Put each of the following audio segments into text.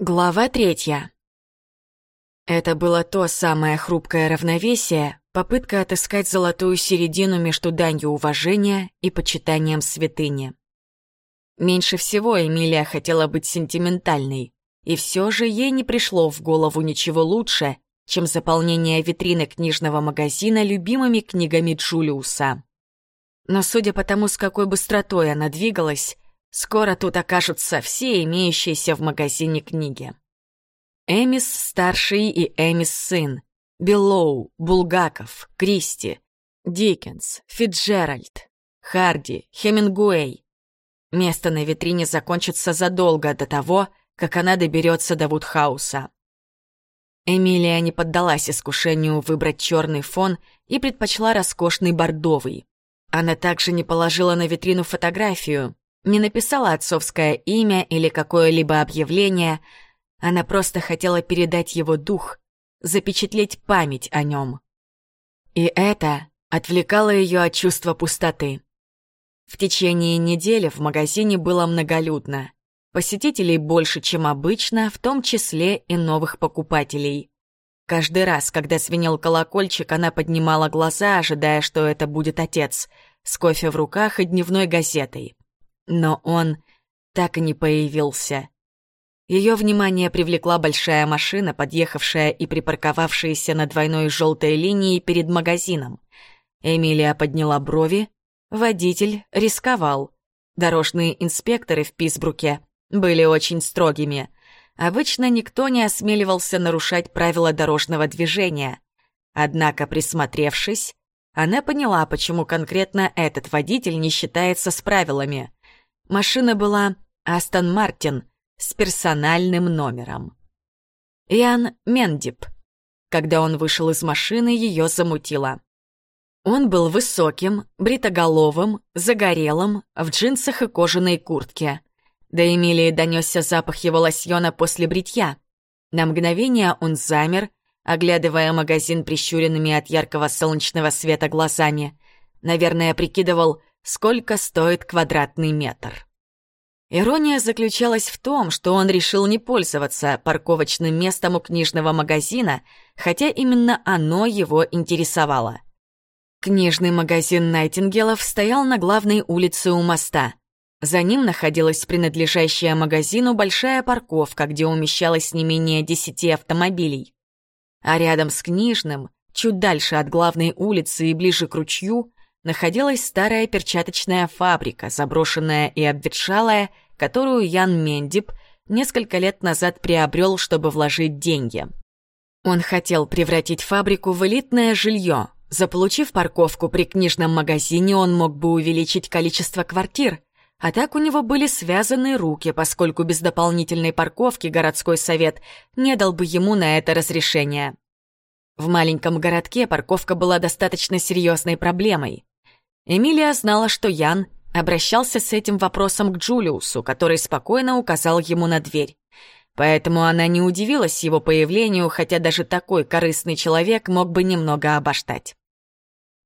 Глава третья. Это было то самое хрупкое равновесие, попытка отыскать золотую середину между данью уважения и почитанием святыни. Меньше всего Эмилия хотела быть сентиментальной, и все же ей не пришло в голову ничего лучше, чем заполнение витрины книжного магазина любимыми книгами Джулиуса. Но судя по тому, с какой быстротой она двигалась, Скоро тут окажутся все имеющиеся в магазине книги. Эмис старший и Эмис сын, Беллоу, Булгаков, Кристи, Диккенс, Фитджеральд, Харди, Хемингуэй. Место на витрине закончится задолго до того, как она доберется до Вудхауса. Эмилия не поддалась искушению выбрать черный фон и предпочла роскошный бордовый. Она также не положила на витрину фотографию, не написала отцовское имя или какое-либо объявление, она просто хотела передать его дух, запечатлеть память о нем. И это отвлекало ее от чувства пустоты. В течение недели в магазине было многолюдно. Посетителей больше, чем обычно, в том числе и новых покупателей. Каждый раз, когда свинел колокольчик, она поднимала глаза, ожидая, что это будет отец, с кофе в руках и дневной газетой. Но он так и не появился. Ее внимание привлекла большая машина, подъехавшая и припарковавшаяся на двойной желтой линии перед магазином. Эмилия подняла брови. Водитель рисковал. Дорожные инспекторы в Писбруке были очень строгими. Обычно никто не осмеливался нарушать правила дорожного движения. Однако, присмотревшись, она поняла, почему конкретно этот водитель не считается с правилами. Машина была Астон Мартин с персональным номером. Ян Мендип. Когда он вышел из машины, ее замутило. Он был высоким, бритоголовым, загорелым, в джинсах и кожаной куртке. До Эмилии донесся запах его лосьона после бритья. На мгновение он замер, оглядывая магазин прищуренными от яркого солнечного света глазами. Наверное, прикидывал, сколько стоит квадратный метр. Ирония заключалась в том, что он решил не пользоваться парковочным местом у книжного магазина, хотя именно оно его интересовало. Книжный магазин Найтингелов стоял на главной улице у моста. За ним находилась принадлежащая магазину большая парковка, где умещалось не менее десяти автомобилей. А рядом с книжным, чуть дальше от главной улицы и ближе к ручью, находилась старая перчаточная фабрика, заброшенная и обветшалая, которую Ян Мендип несколько лет назад приобрел, чтобы вложить деньги. Он хотел превратить фабрику в элитное жилье. Заполучив парковку при книжном магазине, он мог бы увеличить количество квартир, а так у него были связаны руки, поскольку без дополнительной парковки городской совет не дал бы ему на это разрешение. В маленьком городке парковка была достаточно серьезной проблемой. Эмилия знала, что Ян обращался с этим вопросом к Джулиусу, который спокойно указал ему на дверь. Поэтому она не удивилась его появлению, хотя даже такой корыстный человек мог бы немного обождать.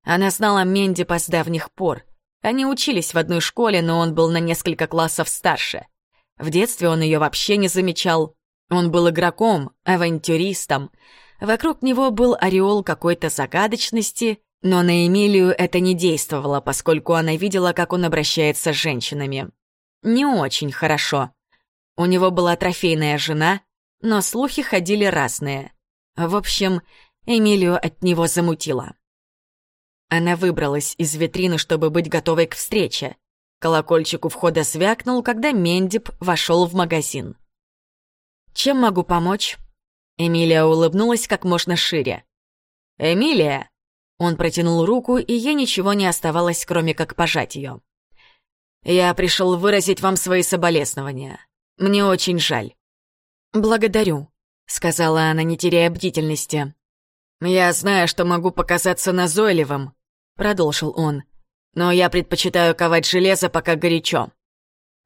Она знала Мендипа с давних пор. Они учились в одной школе, но он был на несколько классов старше. В детстве он ее вообще не замечал. Он был игроком, авантюристом. Вокруг него был ореол какой-то загадочности, но на Эмилию это не действовало, поскольку она видела, как он обращается с женщинами. Не очень хорошо. У него была трофейная жена, но слухи ходили разные. В общем, Эмилию от него замутило. Она выбралась из витрины, чтобы быть готовой к встрече. Колокольчик у входа звякнул, когда Мендип вошел в магазин. «Чем могу помочь?» Эмилия улыбнулась как можно шире. «Эмилия!» Он протянул руку, и ей ничего не оставалось, кроме как пожать ее. «Я пришел выразить вам свои соболезнования. Мне очень жаль». «Благодарю», — сказала она, не теряя бдительности. «Я знаю, что могу показаться назойливым», — продолжил он. «Но я предпочитаю ковать железо, пока горячо.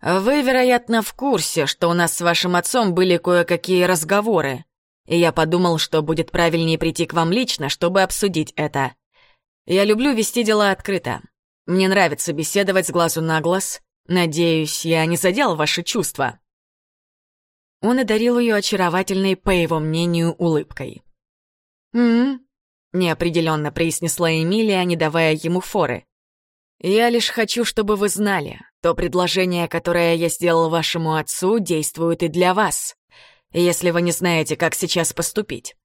Вы, вероятно, в курсе, что у нас с вашим отцом были кое-какие разговоры, и я подумал, что будет правильнее прийти к вам лично, чтобы обсудить это. Я люблю вести дела открыто. Мне нравится беседовать с глазу на глаз. Надеюсь, я не задел ваши чувства». Он одарил ее очаровательной, по его мнению, улыбкой. «М-м-м», неопределенно произнесла Эмилия, не давая ему форы. «Я лишь хочу, чтобы вы знали, то предложение, которое я сделал вашему отцу, действует и для вас, если вы не знаете, как сейчас поступить».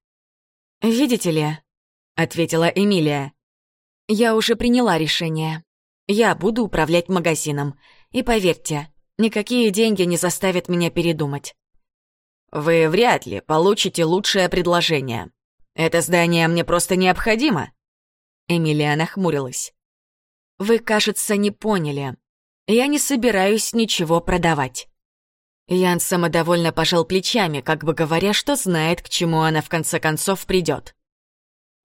«Видите ли», — ответила Эмилия, — «я уже приняла решение. Я буду управлять магазином, и поверьте, никакие деньги не заставят меня передумать». «Вы вряд ли получите лучшее предложение. Это здание мне просто необходимо». Эмилия нахмурилась. «Вы, кажется, не поняли. Я не собираюсь ничего продавать». Ян самодовольно пожал плечами, как бы говоря, что знает, к чему она в конце концов придет.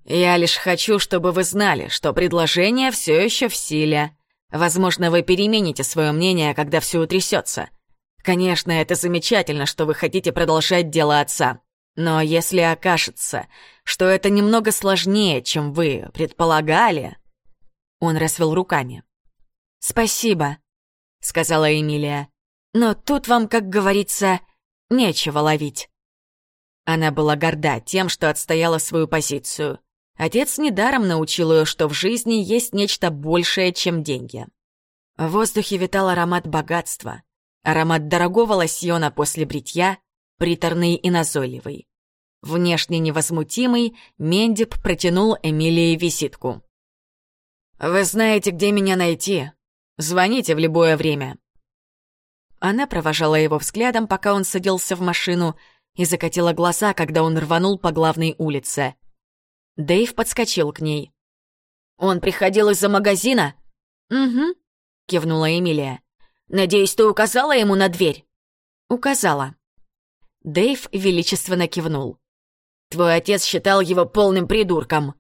«Я лишь хочу, чтобы вы знали, что предложение все еще в силе. Возможно, вы перемените свое мнение, когда все утрясется. Конечно, это замечательно, что вы хотите продолжать дело отца. Но если окажется, что это немного сложнее, чем вы предполагали...» Он расвел руками. «Спасибо», — сказала Эмилия. «Но тут вам, как говорится, нечего ловить». Она была горда тем, что отстояла свою позицию. Отец недаром научил ее, что в жизни есть нечто большее, чем деньги. В воздухе витал аромат богатства, аромат дорогого лосьона после бритья, приторный и назойливый. Внешне невозмутимый, Мендип протянул Эмилии визитку. «Вы знаете, где меня найти. Звоните в любое время». Она провожала его взглядом, пока он садился в машину, и закатила глаза, когда он рванул по главной улице. Дэйв подскочил к ней. «Он приходил из-за магазина?» «Угу», — кивнула Эмилия. «Надеюсь, ты указала ему на дверь?» «Указала». Дэйв величественно кивнул. «Твой отец считал его полным придурком»,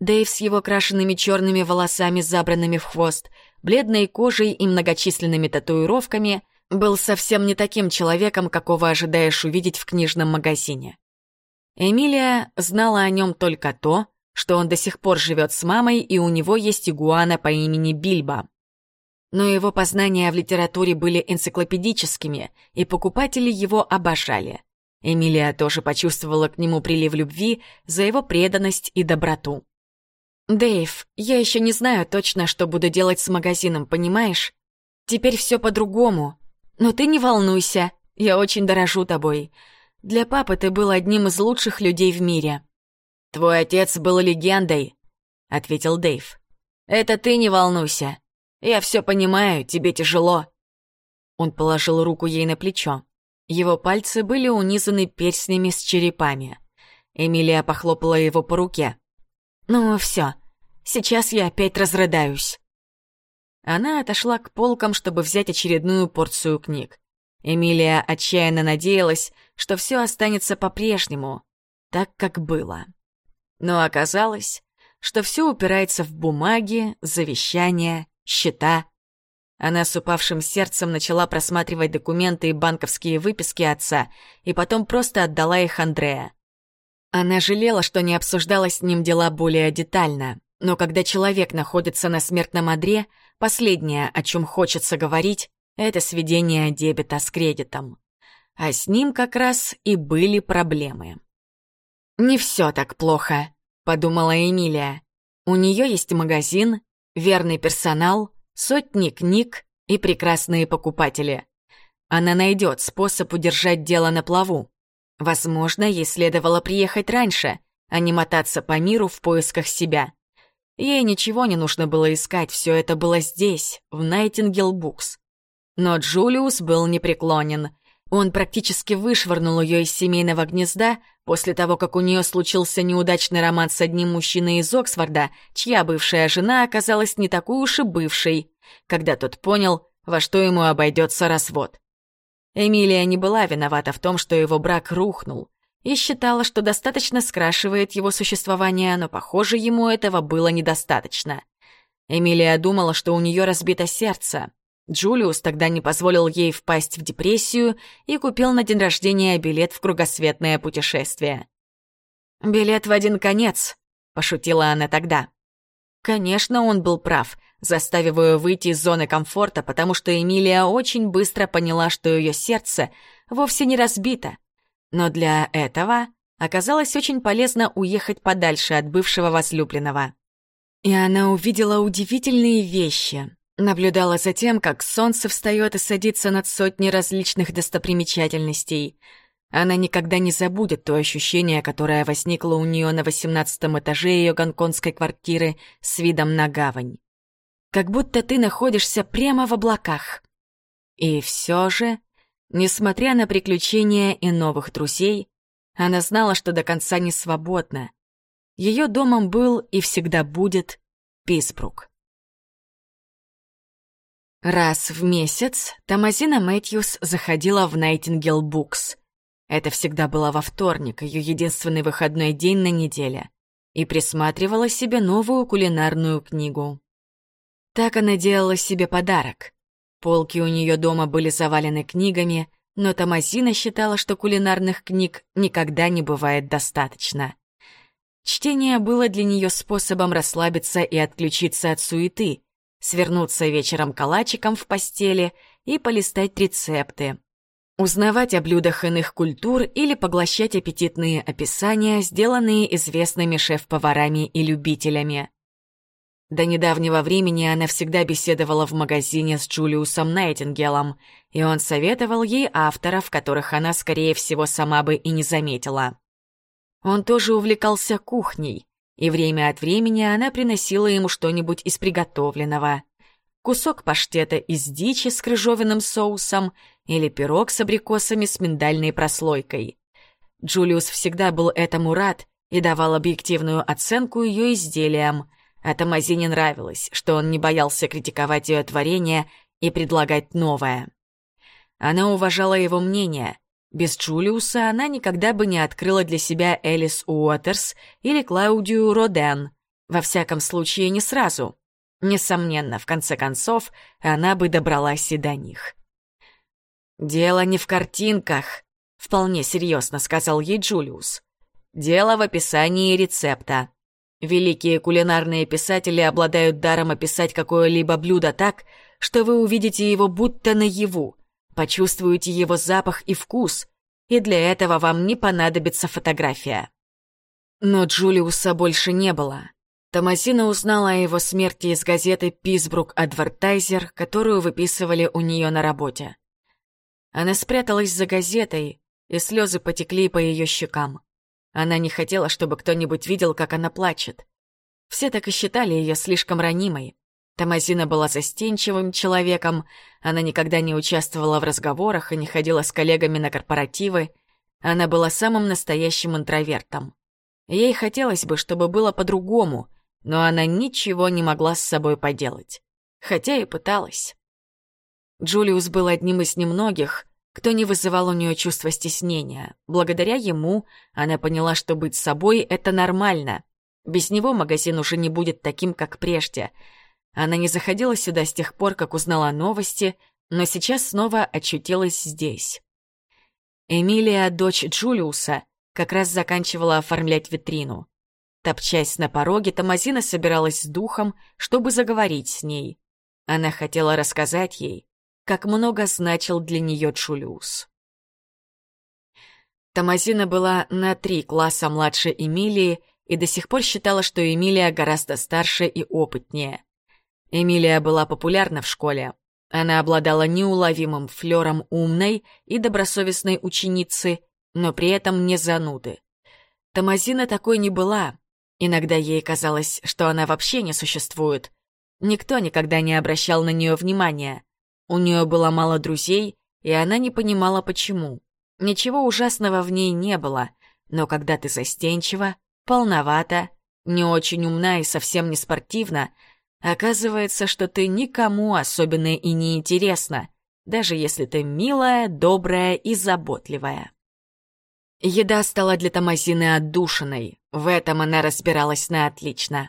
Дэйв с его крашенными черными волосами, забранными в хвост, бледной кожей и многочисленными татуировками, был совсем не таким человеком, какого ожидаешь увидеть в книжном магазине. Эмилия знала о нем только то, что он до сих пор живет с мамой, и у него есть игуана по имени Бильбо. Но его познания в литературе были энциклопедическими, и покупатели его обожали. Эмилия тоже почувствовала к нему прилив любви за его преданность и доброту. «Дэйв, я еще не знаю точно, что буду делать с магазином, понимаешь? Теперь все по-другому. Но ты не волнуйся, я очень дорожу тобой. Для папы ты был одним из лучших людей в мире». «Твой отец был легендой», — ответил Дэйв. «Это ты не волнуйся. Я все понимаю, тебе тяжело». Он положил руку ей на плечо. Его пальцы были унизаны перстнями с черепами. Эмилия похлопала его по руке. «Ну, все. Сейчас я опять разрыдаюсь». Она отошла к полкам, чтобы взять очередную порцию книг. Эмилия отчаянно надеялась, что все останется по-прежнему, так как было. Но оказалось, что все упирается в бумаги, завещания, счета. Она с упавшим сердцем начала просматривать документы и банковские выписки отца, и потом просто отдала их Андрея. Она жалела, что не обсуждала с ним дела более детально, но когда человек находится на смертном одре, последнее, о чем хочется говорить, это сведение дебета с кредитом. А с ним как раз и были проблемы. «Не все так плохо», — подумала Эмилия. «У нее есть магазин, верный персонал, сотни книг и прекрасные покупатели. Она найдет способ удержать дело на плаву. Возможно, ей следовало приехать раньше, а не мотаться по миру в поисках себя. Ей ничего не нужно было искать, все это было здесь, в Найтингел Букс. Но Джулиус был непреклонен. Он практически вышвырнул ее из семейного гнезда после того, как у нее случился неудачный роман с одним мужчиной из Оксфорда, чья бывшая жена оказалась не такой уж и бывшей, когда тот понял, во что ему обойдется развод. Эмилия не была виновата в том, что его брак рухнул, и считала, что достаточно скрашивает его существование, но, похоже, ему этого было недостаточно. Эмилия думала, что у нее разбито сердце. Джулиус тогда не позволил ей впасть в депрессию и купил на день рождения билет в кругосветное путешествие. «Билет в один конец», — пошутила она тогда. Конечно, он был прав, заставив ее выйти из зоны комфорта, потому что Эмилия очень быстро поняла, что ее сердце вовсе не разбита. Но для этого оказалось очень полезно уехать подальше от бывшего возлюбленного. И она увидела удивительные вещи, наблюдала за тем, как солнце встает и садится над сотней различных достопримечательностей. Она никогда не забудет то ощущение, которое возникло у нее на восемнадцатом этаже ее гонконгской квартиры с видом на гавань. Как будто ты находишься прямо в облаках. И все же, несмотря на приключения и новых друзей, она знала, что до конца не свободна. Ее домом был и всегда будет Писбрук. Раз в месяц Тамазина Мэтьюс заходила в Найтингел Букс. Это всегда было во вторник, ее единственный выходной день на неделе, и присматривала себе новую кулинарную книгу. Так она делала себе подарок. Полки у нее дома были завалены книгами, но Тамазина считала, что кулинарных книг никогда не бывает достаточно. Чтение было для нее способом расслабиться и отключиться от суеты, свернуться вечером калачиком в постели и полистать рецепты, узнавать о блюдах иных культур или поглощать аппетитные описания, сделанные известными шеф-поварами и любителями. До недавнего времени она всегда беседовала в магазине с Джулиусом Найтингелом, и он советовал ей авторов, которых она, скорее всего, сама бы и не заметила. Он тоже увлекался кухней, и время от времени она приносила ему что-нибудь из приготовленного. Кусок паштета из дичи с крыжовенным соусом или пирог с абрикосами с миндальной прослойкой. Джулиус всегда был этому рад и давал объективную оценку ее изделиям, а Тамазине нравилось, что он не боялся критиковать ее творение и предлагать новое. Она уважала его мнение, без Джулиуса она никогда бы не открыла для себя Элис Уотерс или Клаудию Роден. Во всяком случае, не сразу. Несомненно, в конце концов, она бы добралась и до них. «Дело не в картинках», — вполне серьезно сказал ей Джулиус. «Дело в описании рецепта. Великие кулинарные писатели обладают даром описать какое-либо блюдо так, что вы увидите его будто наяву, почувствуете его запах и вкус, и для этого вам не понадобится фотография. Но Джулиуса больше не было. Томасина узнала о его смерти из газеты «Писбрук Адвертайзер», которую выписывали у нее на работе. Она спряталась за газетой, и слезы потекли по ее щекам. Она не хотела, чтобы кто-нибудь видел, как она плачет. Все так и считали ее слишком ранимой. Тамазина была застенчивым человеком, она никогда не участвовала в разговорах и не ходила с коллегами на корпоративы. Она была самым настоящим интровертом. Ей хотелось бы, чтобы было по-другому, но она ничего не могла с собой поделать. Хотя и пыталась. Джулиус был одним из немногих, кто не вызывал у нее чувства стеснения. Благодаря ему она поняла, что быть собой — это нормально. Без него магазин уже не будет таким, как прежде — она не заходила сюда с тех пор, как узнала новости, но сейчас снова очутилась здесь. Эмилия, дочь Джулиуса, как раз заканчивала оформлять витрину. Топчась на пороге, Томазина собиралась с духом, чтобы заговорить с ней. Она хотела рассказать ей, как много значил для нее Джулиус. Томазина была на три класса младше Эмилии и до сих пор считала, что Эмилия гораздо старше и опытнее. Эмилия была популярна в школе. Она обладала неуловимым флером умной и добросовестной ученицы, но при этом не зануды. Тамазина такой не была. Иногда ей казалось, что она вообще не существует. Никто никогда не обращал на нее внимания. У нее было мало друзей, и она не понимала, почему. Ничего ужасного в ней не было, но когда ты застенчива, полновата, не очень умна и совсем не спортивна, Оказывается, что ты никому особенно и не интересна, даже если ты милая, добрая и заботливая. Еда стала для Томазины отдушиной, в этом она разбиралась на отлично.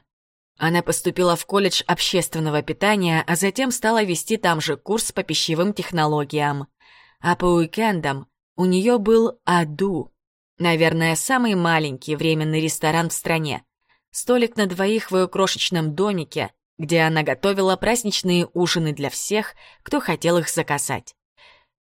Она поступила в колледж общественного питания, а затем стала вести там же курс по пищевым технологиям. А по уикендам у нее был Аду, наверное, самый маленький временный ресторан в стране. Столик на двоих в ее крошечном домике, где она готовила праздничные ужины для всех, кто хотел их заказать.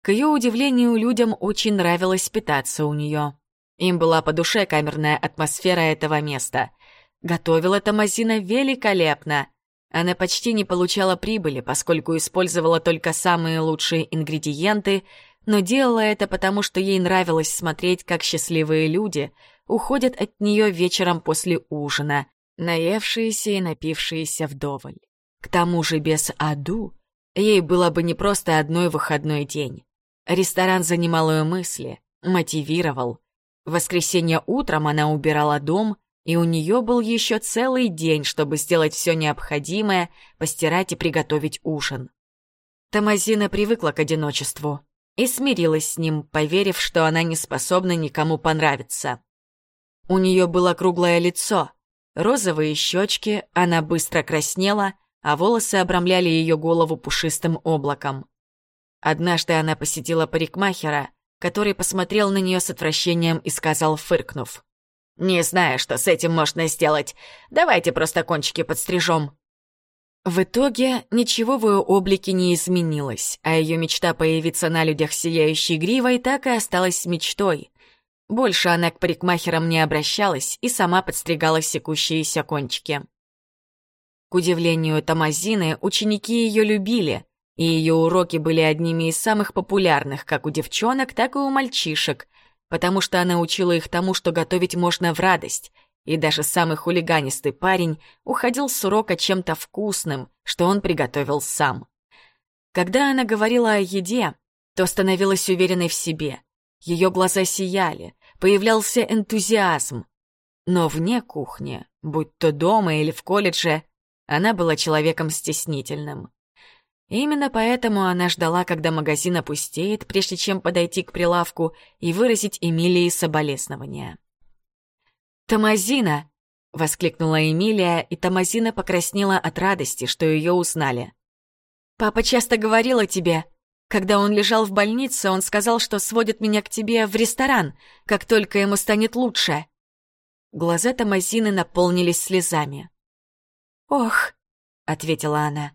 К ее удивлению, людям очень нравилось питаться у нее. Им была по душе камерная атмосфера этого места. Готовила Тамазина великолепно. Она почти не получала прибыли, поскольку использовала только самые лучшие ингредиенты, но делала это потому, что ей нравилось смотреть, как счастливые люди уходят от нее вечером после ужина, наевшиеся и напившиеся вдоволь. К тому же без Аду ей было бы не просто одной выходной день. Ресторан занимал ее мысли, мотивировал, в воскресенье утром она убирала дом, и у нее был еще целый день, чтобы сделать все необходимое, постирать и приготовить ужин. Тамазина привыкла к одиночеству и смирилась с ним, поверив, что она не способна никому понравиться. У нее было круглое лицо, розовые щечки, она быстро краснела, а волосы обрамляли ее голову пушистым облаком. Однажды она посетила парикмахера, который посмотрел на нее с отвращением и сказал, фыркнув. «Не знаю, что с этим можно сделать. Давайте просто кончики подстрижем». В итоге ничего в ее облике не изменилось, а ее мечта появиться на людях сияющей гривой так и осталась мечтой. Больше она к парикмахерам не обращалась и сама подстригала секущиеся кончики. К удивлению Тамазины, ученики ее любили, и ее уроки были одними из самых популярных как у девчонок, так и у мальчишек, потому что она учила их тому, что готовить можно в радость, и даже самый хулиганистый парень уходил с урока чем-то вкусным, что он приготовил сам. Когда она говорила о еде, то становилась уверенной в себе. Ее глаза сияли, появлялся энтузиазм. Но вне кухни, будь то дома или в колледже, она была человеком стеснительным. Именно поэтому она ждала, когда магазин опустеет, прежде чем подойти к прилавку и выразить Эмилии соболезнования. «Томазина!» — воскликнула Эмилия, и Томазина покраснела от радости, что ее узнали. «Папа часто говорил о тебе. Когда он лежал в больнице, он сказал, что сводит меня к тебе в ресторан, как только ему станет лучше». Глаза Томазины наполнились слезами. «Ох!» — ответила она.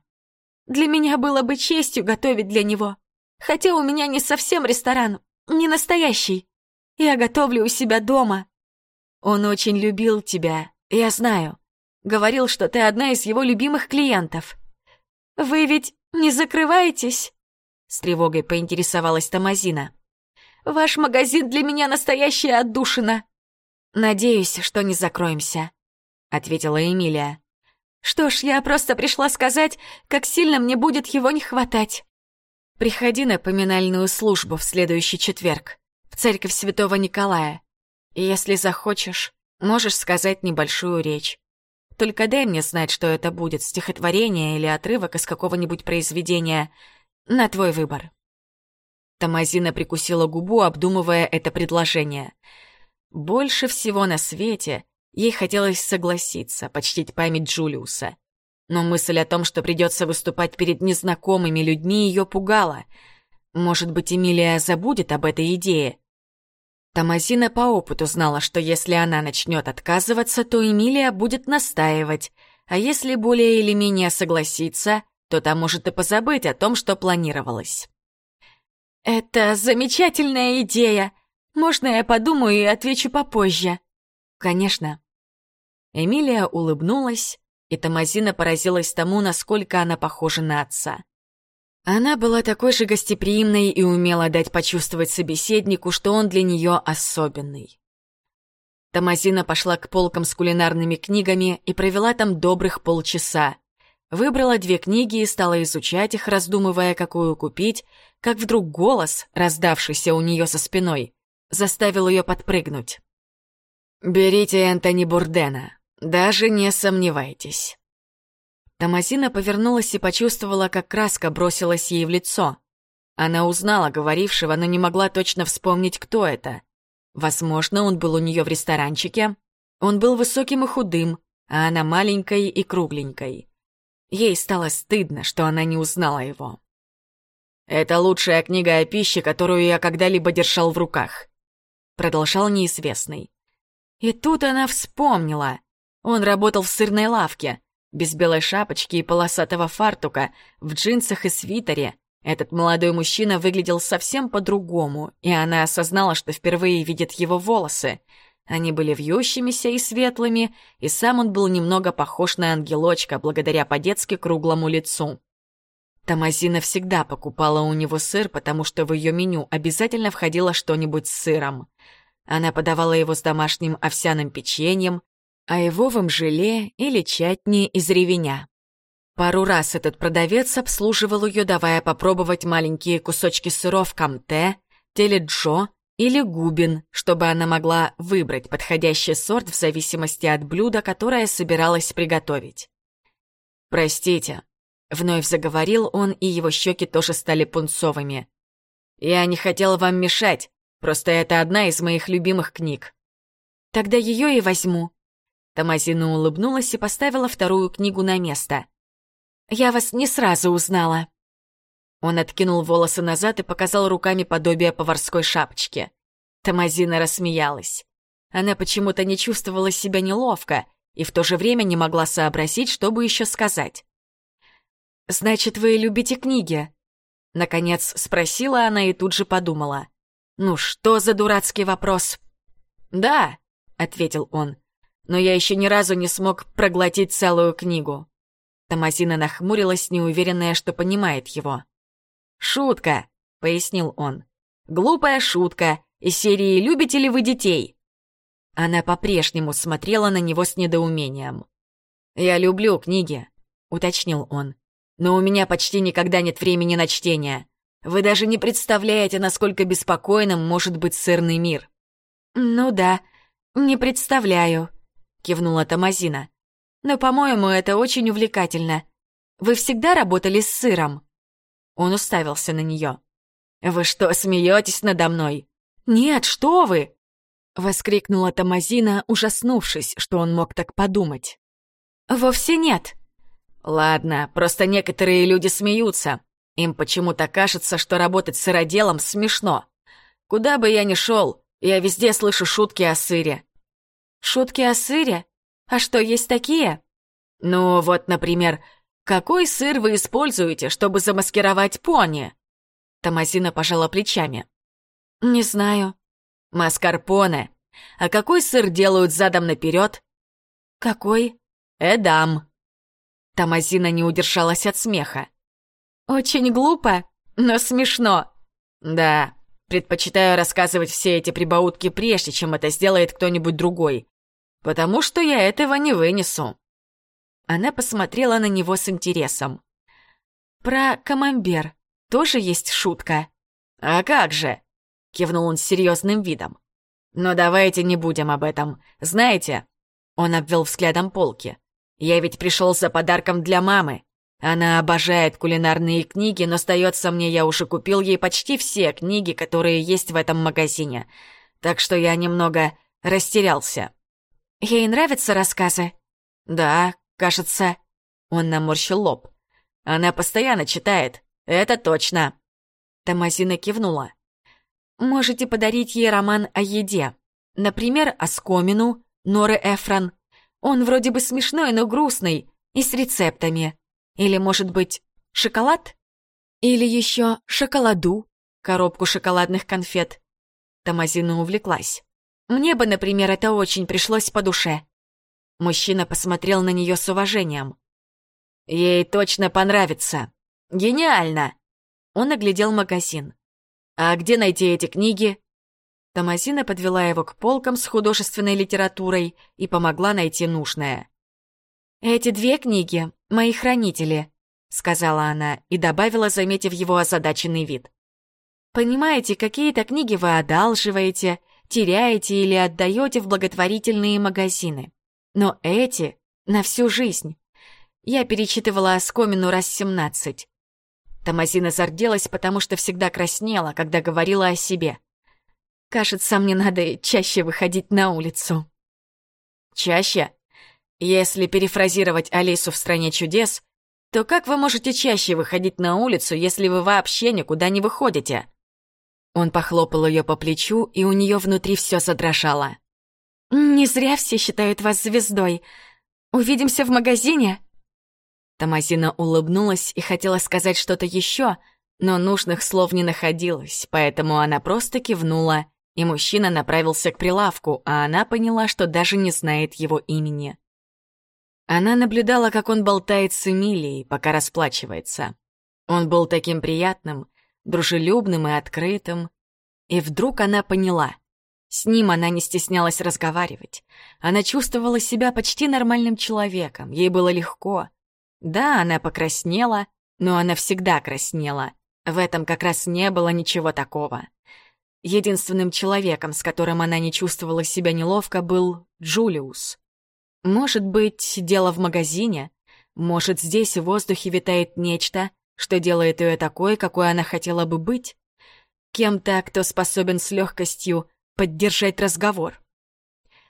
Для меня было бы честью готовить для него. Хотя у меня не совсем ресторан, не настоящий. Я готовлю у себя дома. Он очень любил тебя, я знаю. Говорил, что ты одна из его любимых клиентов. Вы ведь не закрываетесь? С тревогой поинтересовалась Тамазина. Ваш магазин для меня настоящая отдушина. Надеюсь, что не закроемся, ответила Эмилия. Что ж, я просто пришла сказать, как сильно мне будет его не хватать. Приходи на поминальную службу в следующий четверг в церковь Святого Николая. И если захочешь, можешь сказать небольшую речь. Только дай мне знать, что это будет, стихотворение или отрывок из какого-нибудь произведения, на твой выбор. Тамазина прикусила губу, обдумывая это предложение. Больше всего на свете Ей хотелось согласиться, почтить память Джулиуса. Но мысль о том, что придется выступать перед незнакомыми людьми, ее пугала. Может быть, Эмилия забудет об этой идее? Томазина по опыту знала, что если она начнет отказываться, то Эмилия будет настаивать, а если более или менее согласиться, то та может и позабыть о том, что планировалось. «Это замечательная идея! Можно я подумаю и отвечу попозже?» «Конечно», Эмилия улыбнулась, и Томазина поразилась тому, насколько она похожа на отца. Она была такой же гостеприимной и умела дать почувствовать собеседнику, что он для нее особенный. Томазина пошла к полкам с кулинарными книгами и провела там добрых полчаса. Выбрала две книги и стала изучать их, раздумывая, какую купить, как вдруг голос, раздавшийся у нее со спиной, заставил ее подпрыгнуть. «Берите Энтони Бурдена», даже не сомневайтесь. Томазина повернулась и почувствовала, как краска бросилась ей в лицо. Она узнала говорившего, но не могла точно вспомнить, кто это. Возможно, он был у нее в ресторанчике. Он был высоким и худым, а она маленькой и кругленькой. Ей стало стыдно, что она не узнала его. «Это лучшая книга о пище, которую я когда-либо держал в руках», — продолжал неизвестный. И тут она вспомнила. Он работал в сырной лавке, без белой шапочки и полосатого фартука, в джинсах и свитере. Этот молодой мужчина выглядел совсем по-другому, и она осознала, что впервые видит его волосы. Они были вьющимися и светлыми, и сам он был немного похож на ангелочка, благодаря по-детски круглому лицу. Тамазина всегда покупала у него сыр, потому что в ее меню обязательно входило что-нибудь с сыром. Она подавала его с домашним овсяным печеньем, айвовым желе или чатни из ревеня. Пару раз этот продавец обслуживал ее, давая попробовать маленькие кусочки сыров камте, теледжо или губин, чтобы она могла выбрать подходящий сорт в зависимости от блюда, которое собиралась приготовить. «Простите», — вновь заговорил он, и его щеки тоже стали пунцовыми. «Я не хотел вам мешать, просто это одна из моих любимых книг». «Тогда ее и возьму». Тамазина улыбнулась и поставила вторую книгу на место. «Я вас не сразу узнала». Он откинул волосы назад и показал руками подобие поварской шапочки. Тамазина рассмеялась. Она почему-то не чувствовала себя неловко и в то же время не могла сообразить, что бы еще сказать. «Значит, вы любите книги?» Наконец спросила она и тут же подумала. «Ну что за дурацкий вопрос?» «Да», — ответил он, «но я еще ни разу не смог проглотить целую книгу». Тамазина нахмурилась, неуверенная, что понимает его. «Шутка», — пояснил он. «Глупая шутка. Из серии «Любите ли вы детей?» Она по-прежнему смотрела на него с недоумением. «Я люблю книги», — уточнил он. «Но у меня почти никогда нет времени на чтение. Вы даже не представляете, насколько беспокойным может быть сырный мир». «Ну да, не представляю», — кивнула Тамазина. «Но, по-моему, это очень увлекательно. Вы всегда работали с сыром?» Он уставился на нее. «Вы что, смеетесь надо мной?» «Нет, что вы!» — воскликнула Тамазина, ужаснувшись, что он мог так подумать. «Вовсе нет». «Ладно, просто некоторые люди смеются. Им почему-то кажется, что работать сыроделом смешно. Куда бы я ни шел, я везде слышу шутки о сыре». «Шутки о сыре? А что, есть такие?» «Ну, вот, например, «Какой сыр вы используете, чтобы замаскировать пони?» Томазина пожала плечами. «Не знаю». «Маскарпоне. А какой сыр делают задом наперед?» «Какой?» «Эдам». Томазина не удержалась от смеха. «Очень глупо, но смешно». «Да, предпочитаю рассказывать все эти прибаутки прежде, чем это сделает кто-нибудь другой, потому что я этого не вынесу». Она посмотрела на него с интересом. «Про камамбер тоже есть шутка?» «А как же?» — кивнул он с серьезным видом. «Но давайте не будем об этом. Знаете...» Он обвел взглядом полки. «Я ведь пришел за подарком для мамы. Она обожает кулинарные книги, но, сдается мне, я уже купил ей почти все книги, которые есть в этом магазине. Так что я немного растерялся». «Ей нравятся рассказы?» «Да, Кажется, он наморщил лоб. Она постоянно читает, это точно. Тамазина кивнула. Можете подарить ей роман о еде. Например, о Скомину, Норы Эфрон. Он вроде бы смешной, но грустный, и с рецептами. Или, может быть, шоколад? Или еще шоколаду, коробку шоколадных конфет. Тамазина увлеклась. Мне бы, например, это очень пришлось по душе. Мужчина посмотрел на нее с уважением. «Ей точно понравится. Гениально!» Он оглядел магазин. «А где найти эти книги?» Томазина подвела его к полкам с художественной литературой и помогла найти нужное. «Эти две книги — мои хранители», — сказала она и добавила, заметив его озадаченный вид. «Понимаете, какие-то книги вы одалживаете, теряете или отдаете в благотворительные магазины. Но эти — на всю жизнь. Я перечитывала оскомину раз семнадцать. Томазина зарделась, потому что всегда краснела, когда говорила о себе. Кажется, мне надо чаще выходить на улицу. Чаще? Если перефразировать Алису в «Стране чудес», то как вы можете чаще выходить на улицу, если вы вообще никуда не выходите? Он похлопал ее по плечу, и у нее внутри все задрожало. «Не зря все считают вас звездой. Увидимся в магазине?» Томазина улыбнулась и хотела сказать что-то еще, Но нужных слов не находилось, поэтому она просто кивнула, и мужчина направился к прилавку, а она поняла, что даже не знает его имени. Она наблюдала, как он болтает с Эмилией, пока расплачивается. Он был таким приятным, дружелюбным и открытым. И вдруг она поняла. С ним она не стеснялась разговаривать. Она чувствовала себя почти нормальным человеком, ей было легко. Да, она покраснела, но она всегда краснела. В этом как раз не было ничего такого. Единственным человеком, с которым она не чувствовала себя неловко, был Джулиус. Может быть, дело в магазине? Может, здесь в воздухе витает нечто, что делает ее такой, какой она хотела бы быть? Кем-то, кто способен с легкостью поддержать разговор.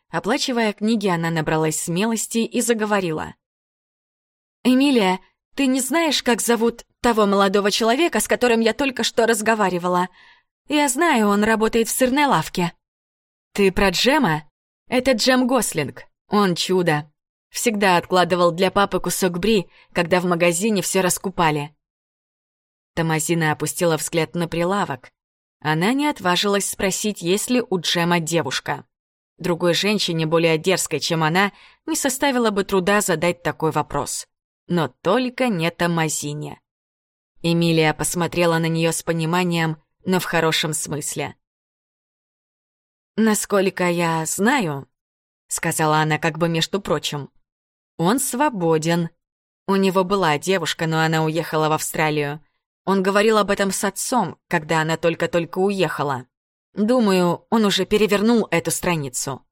Оплачивая книги, она набралась смелости и заговорила. «Эмилия, ты не знаешь, как зовут того молодого человека, с которым я только что разговаривала? Я знаю, он работает в сырной лавке». «Ты про Джема? Это Джем Гослинг. Он чудо. Всегда откладывал для папы кусок бри, когда в магазине все раскупали. Тамазина опустила взгляд на прилавок. Она не отважилась спросить, есть ли у Джема девушка. Другой женщине, более дерзкой, чем она, не составило бы труда задать такой вопрос. Но только не Тамазине. Эмилия посмотрела на нее с пониманием, но в хорошем смысле. «Насколько я знаю, — сказала она как бы между прочим. «Он свободен. У него была девушка, но она уехала в Австралию. Он говорил об этом с отцом, когда она только-только уехала. Думаю, он уже перевернул эту страницу».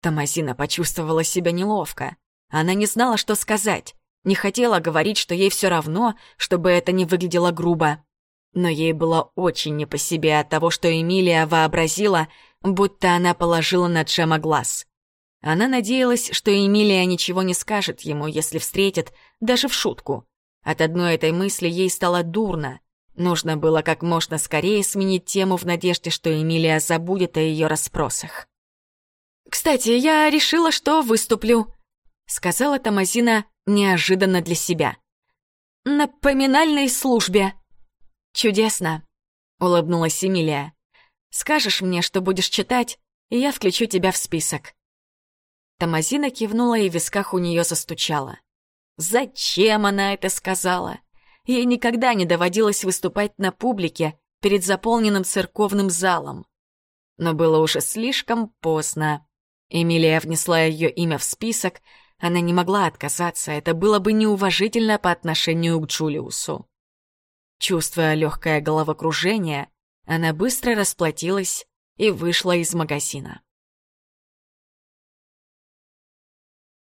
Тамазина почувствовала себя неловко. Она не знала, что сказать. Не хотела говорить, что ей все равно, чтобы это не выглядело грубо. Но ей было очень не по себе от того, что Эмилия вообразила, будто она положила на Джема глаз. Она надеялась, что Эмилия ничего не скажет ему, если встретит, даже в шутку. От одной этой мысли ей стало дурно. Нужно было как можно скорее сменить тему в надежде, что Эмилия забудет о ее расспросах. «Кстати, я решила, что выступлю», — сказала Тамазина неожиданно для себя. «На поминальной службе». «Чудесно», — улыбнулась Эмилия. «Скажешь мне, что будешь читать, и я включу тебя в список». Тамазина кивнула, и в висках у нее застучало. Зачем она это сказала? Ей никогда не доводилось выступать на публике перед заполненным церковным залом. Но было уже слишком поздно. Эмилия внесла ее имя в список, она не могла отказаться, это было бы неуважительно по отношению к Джулиусу. Чувствуя легкое головокружение, она быстро расплатилась и вышла из магазина.